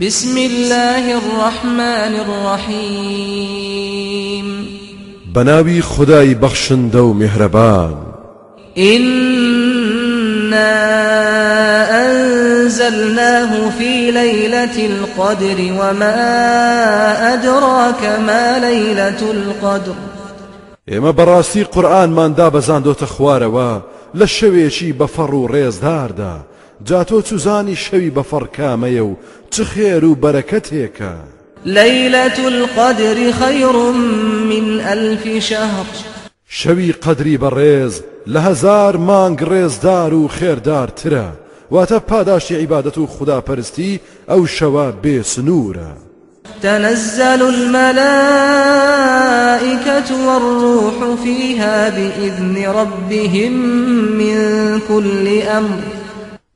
بسم الله الرحمن الرحيم. بناوي خداي بخشن دو مهربان. إنا أنزلناه في ليلة القدر وما أدراك ما ليلة القدر. ئێمە بەڕاستی قورآنمان دابەزاندۆتە خوارەوە لە شەوێکی بەفەڕ و ڕێزداردا. جا تۆ چوزانی شەوی بەفەڕ کامەیە و چ خێر و بەرەکەتێکە. ليلة القدر خير من ألف شهر شەوی قەدری بەڕێز لە هەزار مانگ ڕێزدار و خێردارترە. واتە پاداشتی عیبادەت و خوداپەرستی ئەو شەوە بێ سنوورە تنزل الملائكة والروح فيها بإذن ربهم من كل أمر.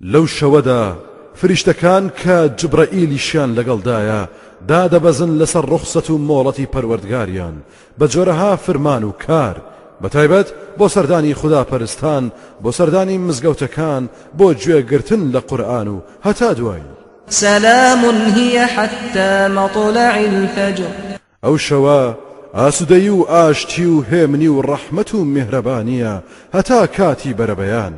لەو شەوەدا فریشتەکان کە جبرەئیلیشیان لەگەڵدایە دادەبەزن لەسەر ڕوخسەت و مۆڵەتی پەروەردگاریان بە جۆرەها فرمان و کار بەتایبەت بۆ سەردانی خوددا پەرستان بۆ سەردانی مزگەوتەکان بۆ گوێگرتن لە قورآن و هەتا دوایی سلام هي حتى مطلع الفجر. ئەو شەوە ئاسوودەی و ئاشتی و هێمنی هەتا کاتی بەرەبەیان.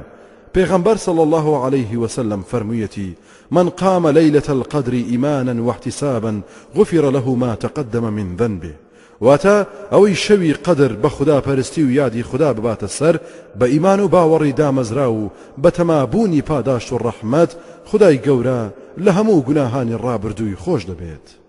پێغەمبەر صلى الله عليه وسلم فرميتي من قام ليلة القدر إيمانا واحتسابا غفر له ما تقدم من ذنبه. واتا ئەوەی شەوی قدر بە خوددا پەرستی و یادی خوددا بباتە سەر بە ئیمان و باوەڕی دامەزرا و بە تەمابوونی پاداشت و ڕەحمەت خدای لە هەموو گوناهانی ڕابردووی خۆش دەبێت.